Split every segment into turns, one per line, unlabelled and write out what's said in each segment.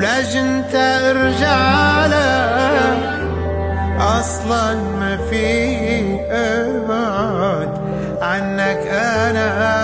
ولاج انت ارجع أصلا ما في ابعد عنك أنا.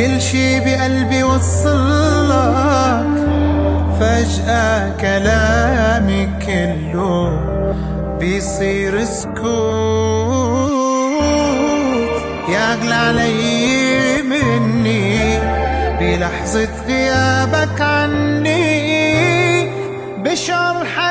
كل شي بقلبي وصلك فجأة كلامي كله بيصير سكوت. يا أغلى علي مني بلحظة غيابك عني. بشرحك